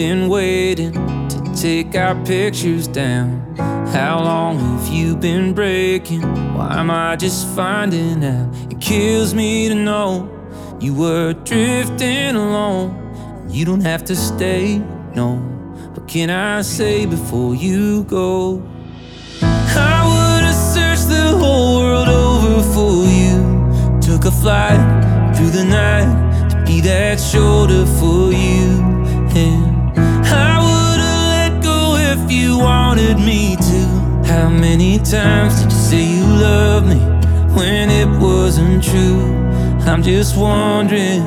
been waiting to take our pictures down? How long have you been breaking? Why am I just finding out? It kills me to know you were drifting alone. You don't have to stay, no. What can I say before you go? Be that shoulder for you. And I would have let go if you wanted me to. How many times did you say you loved me when it wasn't true? I'm just wondering,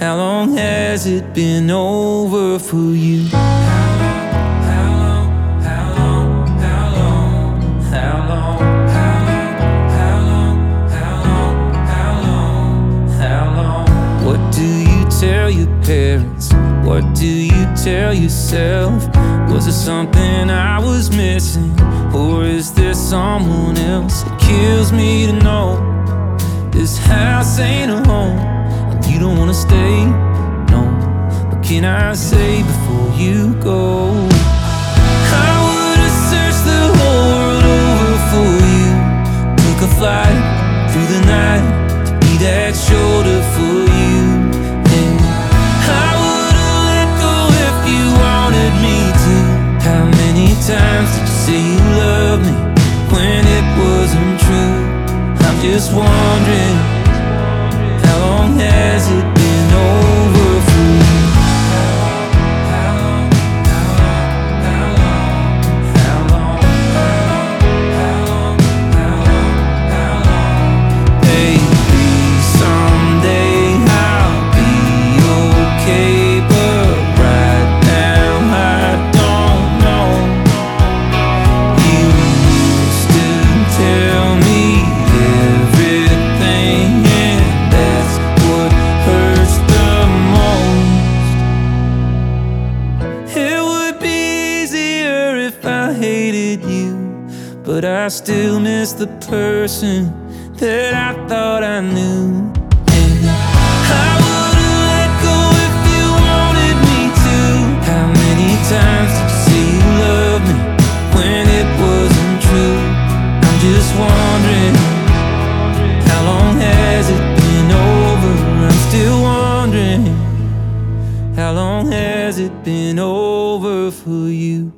how long has it been over for you? Tell your parents? What do you tell yourself? Was it something I was missing? Or is there someone else? It kills me to know this house ain't a home and you don't wanna stay. No, what can I say before you go? I would've searched the whole world over for you. Took a flight through the night to be that shoulder for you. You loved me when it wasn't true? I'm just wondering, I hated you, but I still miss the person that I thought I knew. I would've let go if you wanted me to. How many times did you say you loved me when it wasn't true? I'm just wondering, how long has it been over? I'm still wondering, how long has it been over for you?